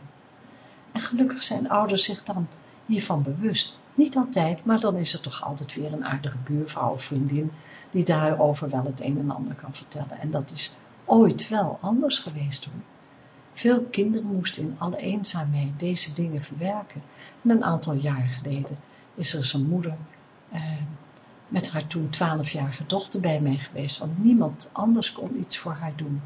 En gelukkig zijn ouders zich dan hiervan bewust. Niet altijd, maar dan is er toch altijd weer een aardige buurvrouw of vriendin die daarover wel het een en ander kan vertellen. En dat is ooit wel anders geweest hoor. Veel kinderen moesten in alle eenzaamheid deze dingen verwerken en een aantal jaar geleden is er een moeder eh, met haar toen twaalfjarige dochter bij mij geweest, want niemand anders kon iets voor haar doen.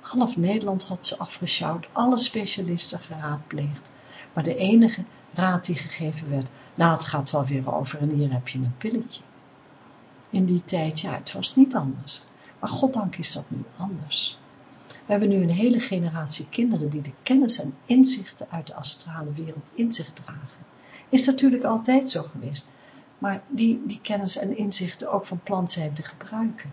Half Nederland had ze afgesjouwd, alle specialisten geraadpleegd, maar de enige raad die gegeven werd, nou het gaat wel weer over en hier heb je een pilletje. In die tijd, ja, het was niet anders. Maar goddank is dat nu anders. We hebben nu een hele generatie kinderen die de kennis en inzichten uit de astrale wereld in zich dragen. Is natuurlijk altijd zo geweest, maar die, die kennis en inzichten ook van plan zijn te gebruiken.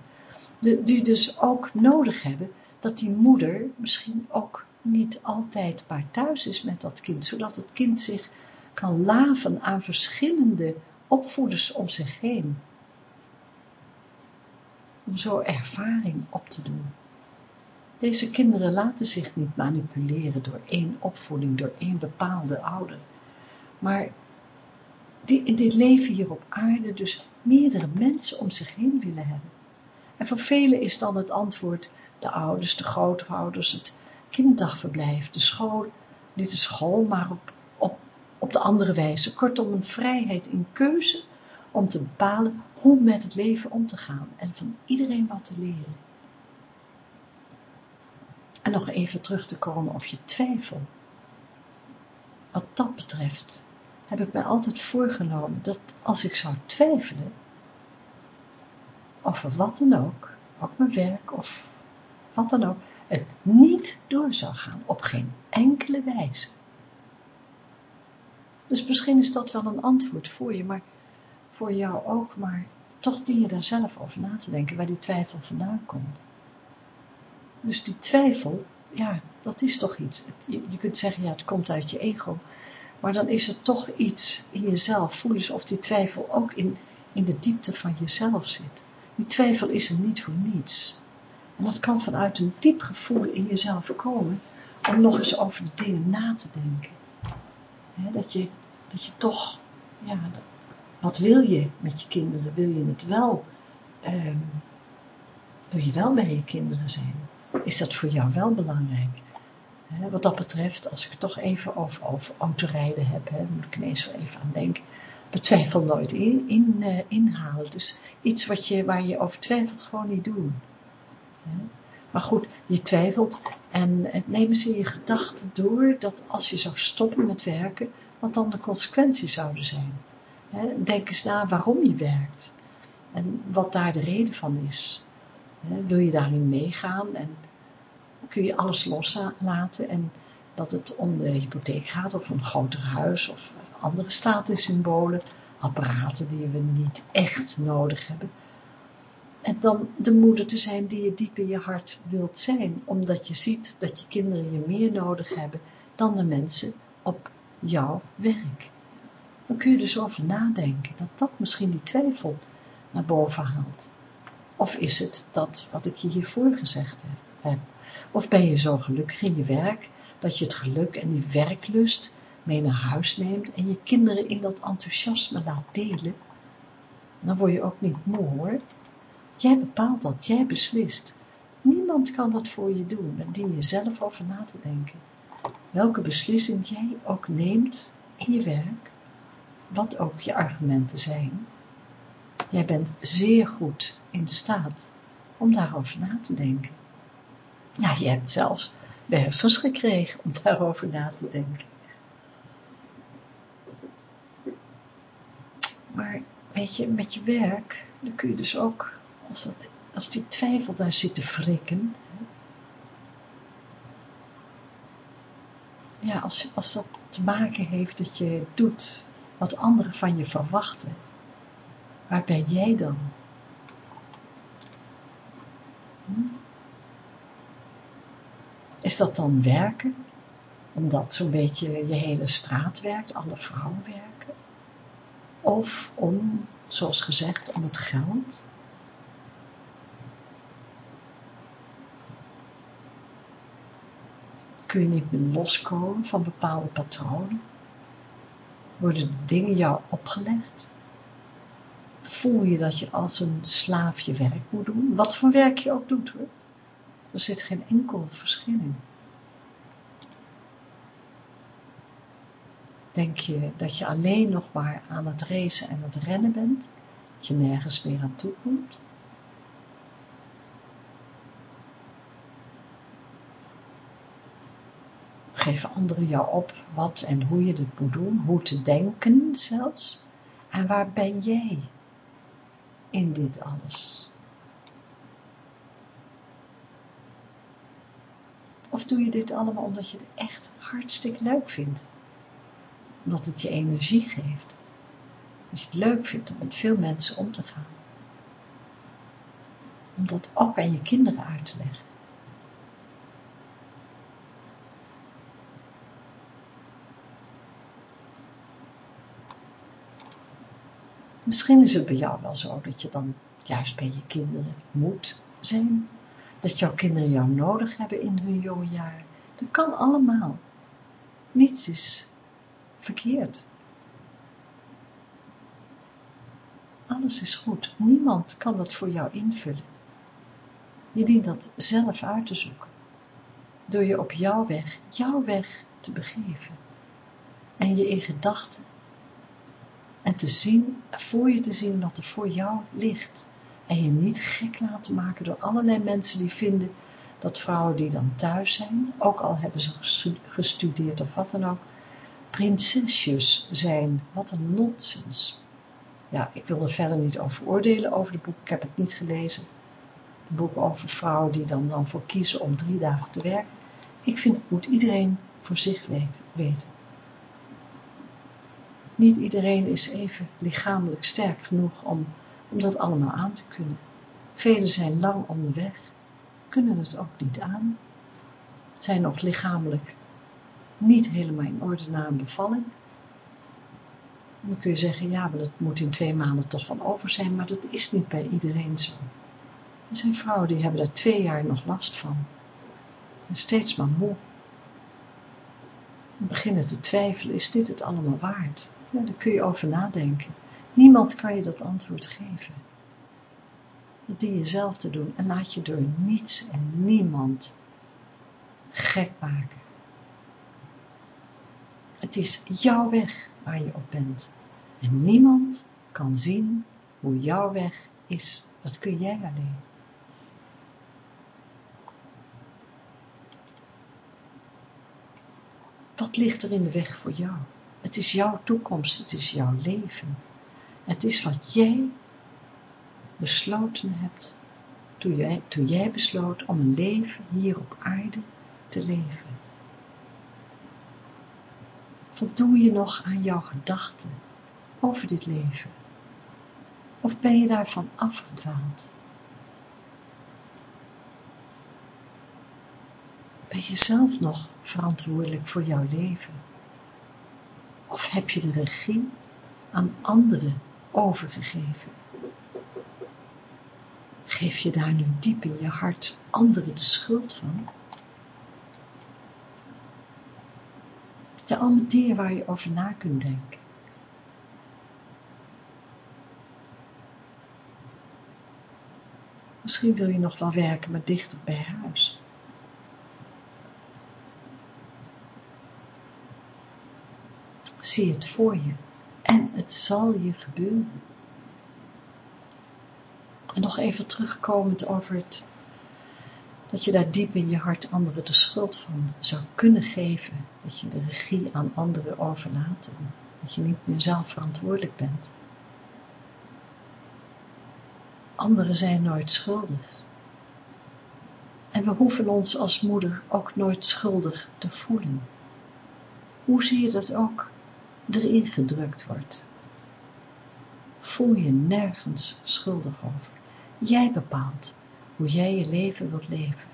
De, die dus ook nodig hebben dat die moeder misschien ook niet altijd maar thuis is met dat kind, zodat het kind zich kan laven aan verschillende opvoeders om zich heen. Om zo ervaring op te doen. Deze kinderen laten zich niet manipuleren door één opvoeding, door één bepaalde ouder. Maar die in dit leven hier op aarde dus meerdere mensen om zich heen willen hebben. En voor velen is dan het antwoord de ouders, de grootouders, het kinddagverblijf, de school, niet de school, maar op, op, op de andere wijze. Kortom, een vrijheid in keuze om te bepalen hoe met het leven om te gaan en van iedereen wat te leren. En nog even terug te komen op je twijfel. Wat dat betreft heb ik mij altijd voorgenomen dat als ik zou twijfelen, over wat dan ook, ook mijn werk of wat dan ook, het niet door zou gaan, op geen enkele wijze. Dus misschien is dat wel een antwoord voor je, maar voor jou ook, maar toch dien je daar zelf over na te denken, waar die twijfel vandaan komt. Dus die twijfel, ja, dat is toch iets. Je kunt zeggen, ja, het komt uit je ego, maar dan is er toch iets in jezelf. Voel eens of die twijfel ook in, in de diepte van jezelf zit. Die twijfel is er niet voor niets. En dat kan vanuit een diep gevoel in jezelf komen, om nog eens over de dingen na te denken. dat, je, dat je toch, ja, wat wil je met je kinderen? Wil je het wel, um, wil je wel bij je kinderen zijn? Is dat voor jou wel belangrijk? wat dat betreft, als ik het toch even over, over autorijden heb, he, moet ik ineens wel even aan denken, betwijfel nooit in, uh, inhalen. Dus iets wat je, waar je over twijfelt, gewoon niet doen. Maar goed, je twijfelt en neem eens in je gedachten door dat als je zou stoppen met werken, wat dan de consequenties zouden zijn. Denk eens na waarom je werkt en wat daar de reden van is. Wil je daarin meegaan en kun je alles loslaten en dat het om de hypotheek gaat of een groter huis of andere statussymbolen, apparaten die we niet echt nodig hebben. En dan de moeder te zijn die je diep in je hart wilt zijn, omdat je ziet dat je kinderen je meer nodig hebben dan de mensen op jouw werk. Dan kun je dus over nadenken dat dat misschien die twijfel naar boven haalt. Of is het dat wat ik je hiervoor gezegd heb? Of ben je zo gelukkig in je werk, dat je het geluk en die werklust mee naar huis neemt en je kinderen in dat enthousiasme laat delen? Dan word je ook niet moe hoor. Jij bepaalt dat, jij beslist. Niemand kan dat voor je doen, daar dien je zelf over na te denken. Welke beslissing jij ook neemt in je werk, wat ook je argumenten zijn, jij bent zeer goed in staat om daarover na te denken. Ja, je hebt zelfs de hersens gekregen om daarover na te denken. Maar weet je, met je werk, dan kun je dus ook, als, dat, als die twijfel daar zit te frikken, ja, als, als dat te maken heeft dat je doet wat anderen van je verwachten, waar ben jij dan? Hm? Is dat dan werken? Omdat zo'n beetje je hele straat werkt, alle vrouwen werken? Of om, zoals gezegd, om het geld? Kun je niet meer loskomen van bepaalde patronen? Worden de dingen jou opgelegd? Voel je dat je als een slaaf je werk moet doen? Wat voor werk je ook doet hoor. Er zit geen enkel verschil in. Denk je dat je alleen nog maar aan het racen en het rennen bent? Dat je nergens meer aan toe komt? Geven anderen jou op wat en hoe je dit moet doen, hoe te denken zelfs? En waar ben jij in dit alles? Of doe je dit allemaal omdat je het echt hartstikke leuk vindt? Omdat het je energie geeft. Als je het leuk vindt om met veel mensen om te gaan. Om dat ook aan je kinderen uit te leggen. Misschien is het bij jou wel zo dat je dan juist bij je kinderen moet zijn. Dat jouw kinderen jou nodig hebben in hun jonge jaren. Dat kan allemaal. Niets is verkeerd. Alles is goed. Niemand kan dat voor jou invullen. Je dient dat zelf uit te zoeken. Door je op jouw weg, jouw weg te begeven. En je in gedachten. En te zien, voor je te zien wat er voor jou ligt. En je niet gek laten maken door allerlei mensen die vinden dat vrouwen die dan thuis zijn, ook al hebben ze gestudeerd of wat dan ook, prinsesjes zijn. Wat een nonsens. Ja, ik wil er verder niet over oordelen over de boek. Ik heb het niet gelezen. Het boek over vrouwen die dan, dan voor kiezen om drie dagen te werken. Ik vind het moet iedereen voor zich weten. Niet iedereen is even lichamelijk sterk genoeg om, om dat allemaal aan te kunnen. Velen zijn lang onderweg, kunnen het ook niet aan, zijn nog lichamelijk niet helemaal in orde na een bevalling. dan kun je zeggen, ja, maar dat moet in twee maanden toch van over zijn, maar dat is niet bij iedereen zo. Er zijn vrouwen die hebben daar twee jaar nog last van. En steeds maar moe. En beginnen te twijfelen, is dit het allemaal waard? Ja, daar kun je over nadenken. Niemand kan je dat antwoord geven. Dat die jezelf te doen en laat je door niets en niemand gek maken. Het is jouw weg waar je op bent. En niemand kan zien hoe jouw weg is. Dat kun jij alleen. Wat ligt er in de weg voor jou? Het is jouw toekomst, het is jouw leven. Het is wat jij besloten hebt toen jij, toen jij besloot om een leven hier op aarde te leven. Voldoe je nog aan jouw gedachten over dit leven? Of ben je daarvan afgedwaald? Ben je zelf nog verantwoordelijk voor jouw leven? Of heb je de regie aan anderen overgegeven? Geef je daar nu diep in je hart anderen de schuld van? Het zijn allemaal dingen waar je over na kunt denken. Misschien wil je nog wel werken, maar dichter bij huis. Zie het voor je en het zal je gebeuren. En nog even terugkomend over het, dat je daar diep in je hart anderen de schuld van zou kunnen geven. Dat je de regie aan anderen overlaat. Dat je niet meer zelf verantwoordelijk bent. Anderen zijn nooit schuldig. En we hoeven ons als moeder ook nooit schuldig te voelen. Hoe zie je dat ook erin gedrukt wordt. Voel je nergens schuldig over. Jij bepaalt hoe jij je leven wilt leven.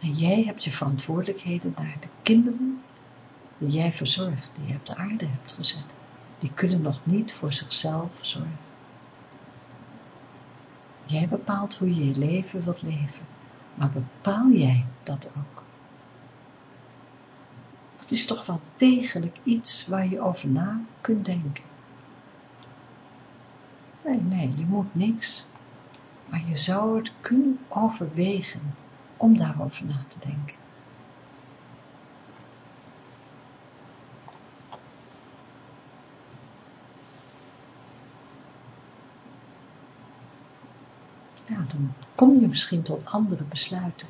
En jij hebt je verantwoordelijkheden naar de kinderen die jij verzorgt, die je op de aarde hebt gezet. Die kunnen nog niet voor zichzelf zorgen. Jij bepaalt hoe je je leven wilt leven, maar bepaal jij dat ook? Het is toch wel degelijk iets waar je over na kunt denken. Nee, nee, je moet niks. Maar je zou het kunnen overwegen om daarover na te denken. Ja, dan kom je misschien tot andere besluiten.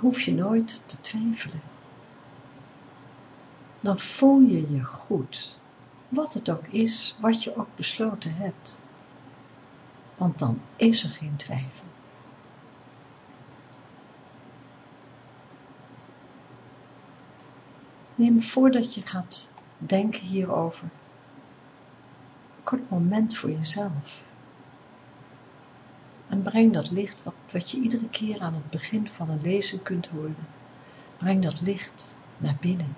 Hoef je nooit te twijfelen. Dan voel je je goed, wat het ook is, wat je ook besloten hebt. Want dan is er geen twijfel. Neem voordat je gaat denken hierover, een kort moment voor jezelf. En breng dat licht, wat, je iedere keer aan het begin van een lezen kunt horen, breng dat licht naar binnen.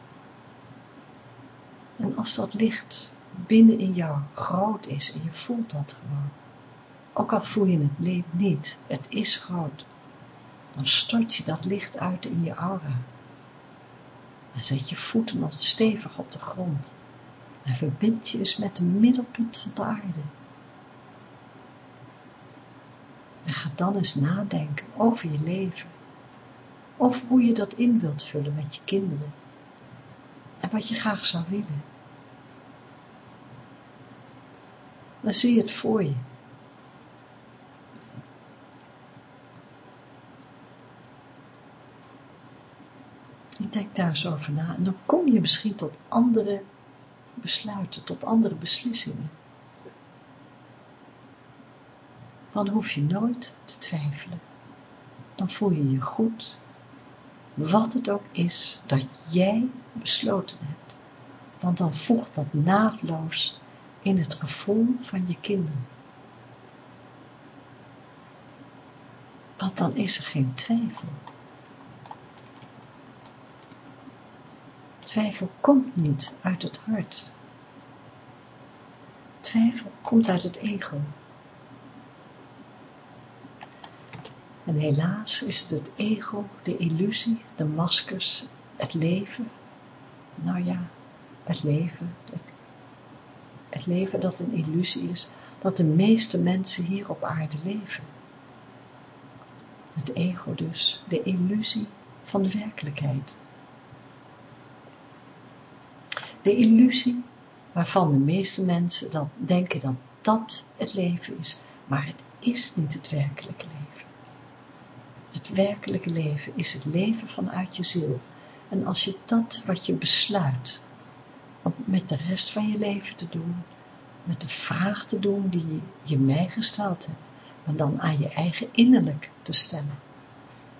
En als dat licht binnen in jou groot is en je voelt dat gewoon, ook al voel je het niet, het is groot, dan stort je dat licht uit in je aura. En zet je voeten nog stevig op de grond. En verbind je eens met het middelpunt van de aarde. En ga dan eens nadenken over je leven. Over hoe je dat in wilt vullen met je kinderen. En wat je graag zou willen. Dan zie je het voor je. denk daar eens over na. En dan kom je misschien tot andere besluiten, tot andere beslissingen. Dan hoef je nooit te twijfelen. Dan voel je je goed, wat het ook is dat jij besloten hebt. Want dan voegt dat naadloos in het gevoel van je kinderen. Want dan is er geen twijfel. Twijfel komt niet uit het hart. Twijfel komt uit het ego. En helaas is het het ego, de illusie, de maskers, het leven. Nou ja, het leven. Het, het leven dat een illusie is, dat de meeste mensen hier op aarde leven. Het ego dus, de illusie van de werkelijkheid. De illusie waarvan de meeste mensen dan denken dat dat het leven is, maar het is niet het werkelijke leven. Het werkelijke leven is het leven vanuit je ziel. En als je dat wat je besluit, om met de rest van je leven te doen, met de vraag te doen die je mij gesteld hebt, maar dan aan je eigen innerlijk te stellen.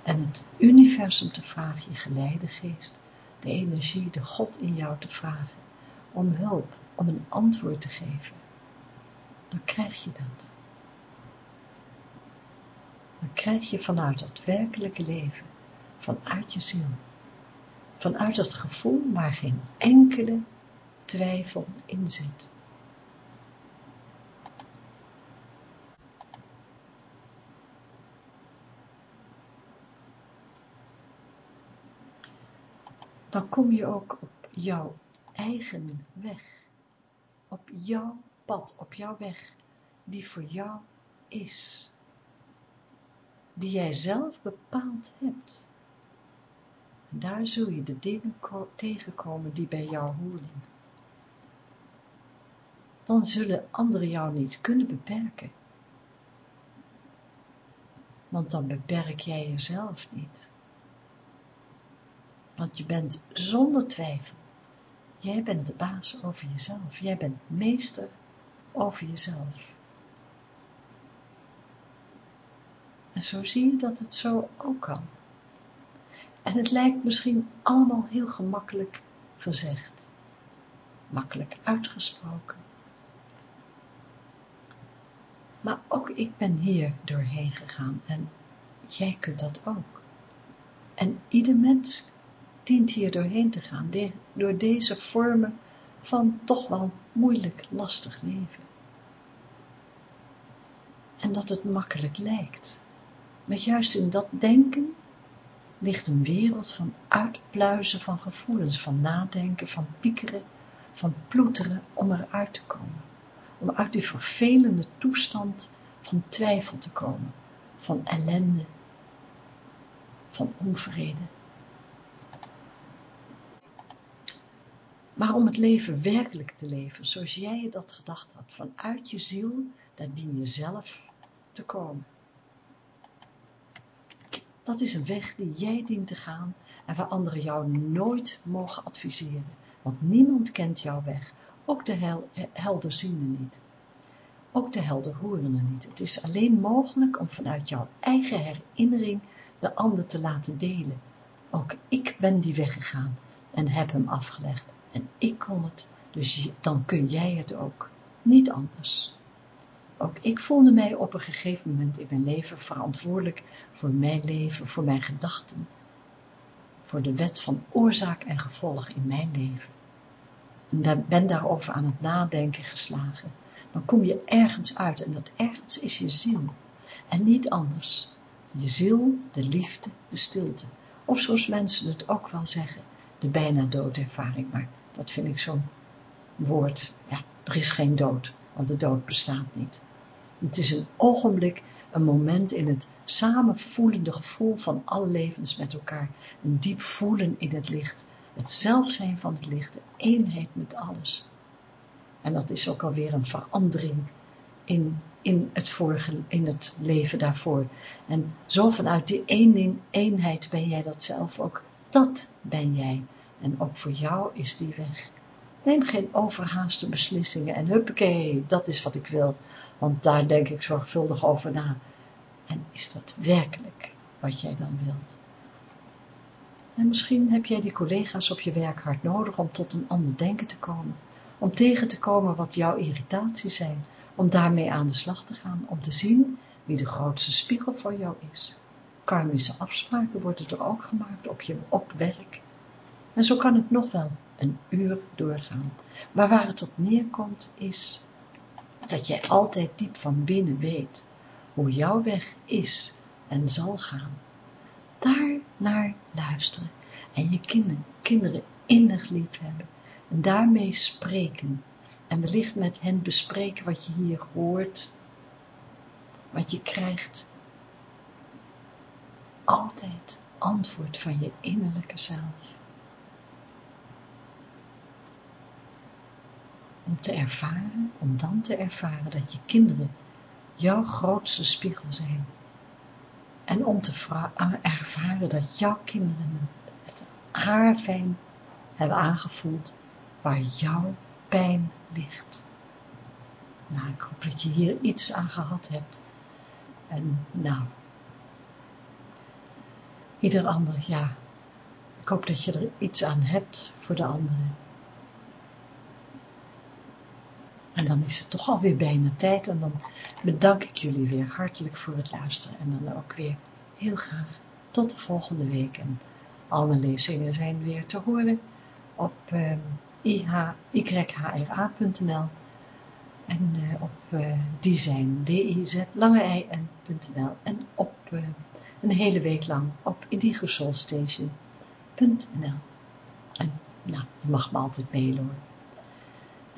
En het universum te vragen, je geleide geest, de energie, de God in jou te vragen, om hulp, om een antwoord te geven, dan krijg je dat. Dan krijg je vanuit dat werkelijke leven, vanuit je ziel, vanuit dat gevoel waar geen enkele twijfel in zit. dan kom je ook op jouw eigen weg. Op jouw pad, op jouw weg, die voor jou is. Die jij zelf bepaald hebt. En daar zul je de dingen tegenkomen die bij jou horen. Dan zullen anderen jou niet kunnen beperken. Want dan beperk jij jezelf niet. Want je bent zonder twijfel. Jij bent de baas over jezelf. Jij bent meester over jezelf. En zo zie je dat het zo ook kan. En het lijkt misschien allemaal heel gemakkelijk gezegd. Makkelijk uitgesproken. Maar ook ik ben hier doorheen gegaan en jij kunt dat ook. En ieder mens dient hier doorheen te gaan, door deze vormen van toch wel moeilijk, lastig leven. En dat het makkelijk lijkt. Maar juist in dat denken ligt een wereld van uitpluizen van gevoelens, van nadenken, van piekeren, van ploeteren om eruit te komen. Om uit die vervelende toestand van twijfel te komen, van ellende, van onvrede. maar om het leven werkelijk te leven, zoals jij je dat gedacht had, vanuit je ziel, daar dien je zelf te komen. Dat is een weg die jij dient te gaan en waar anderen jou nooit mogen adviseren, want niemand kent jouw weg, ook de hel, helderziende niet. Ook de helderhorende niet. Het is alleen mogelijk om vanuit jouw eigen herinnering de ander te laten delen. Ook ik ben die weg gegaan en heb hem afgelegd. En ik kon het, dus dan kun jij het ook. Niet anders. Ook ik voelde mij op een gegeven moment in mijn leven verantwoordelijk voor mijn leven, voor mijn gedachten, voor de wet van oorzaak en gevolg in mijn leven. En ben daarover aan het nadenken geslagen. Dan kom je ergens uit en dat ergens is je ziel. En niet anders. Je ziel, de liefde, de stilte. Of zoals mensen het ook wel zeggen, de bijna doodervaring. Maar dat vind ik zo'n woord. Ja, er is geen dood, want de dood bestaat niet. Het is een ogenblik, een moment in het samenvoelende gevoel van alle levens met elkaar. Een diep voelen in het licht. Het zelf zijn van het licht, de eenheid met alles. En dat is ook alweer een verandering in, in, het vorige, in het leven daarvoor. En zo vanuit die eenheid ben jij dat zelf ook. Dat ben jij. En ook voor jou is die weg. Neem geen overhaaste beslissingen en huppakee, dat is wat ik wil. Want daar denk ik zorgvuldig over na. En is dat werkelijk wat jij dan wilt? En misschien heb jij die collega's op je werk hard nodig om tot een ander denken te komen. Om tegen te komen wat jouw irritaties zijn. Om daarmee aan de slag te gaan. Om te zien wie de grootste spiegel voor jou is. Karmische afspraken worden er ook gemaakt op je op werk. En zo kan het nog wel een uur doorgaan. Maar waar het op neerkomt is dat jij altijd diep van binnen weet hoe jouw weg is en zal gaan. Daar naar luisteren en je kinderen, kinderen innig lief hebben en daarmee spreken en wellicht met hen bespreken wat je hier hoort, wat je krijgt. Altijd antwoord van je innerlijke zelf. Om te ervaren, om dan te ervaren dat je kinderen jouw grootste spiegel zijn. En om te ervaren dat jouw kinderen het haarfijn hebben aangevoeld waar jouw pijn ligt. Nou, ik hoop dat je hier iets aan gehad hebt. En nou, ieder ander, ja, ik hoop dat je er iets aan hebt voor de anderen. En dan is het toch alweer bijna tijd en dan bedank ik jullie weer hartelijk voor het luisteren en dan ook weer heel graag tot de volgende week. En al mijn lezingen zijn weer te horen op uh, en op uh, design, d-i-z, lange n.nl en op een hele week lang op indigosoulstation.nl en nou, je mag me altijd mailen hoor.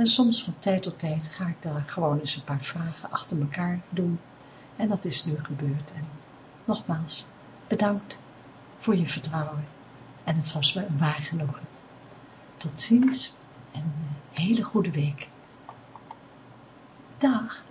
En soms van tijd tot tijd ga ik daar gewoon eens een paar vragen achter elkaar doen. En dat is nu gebeurd. En nogmaals, bedankt voor je vertrouwen. En het was me een waar genoegen. Tot ziens en een hele goede week. Dag.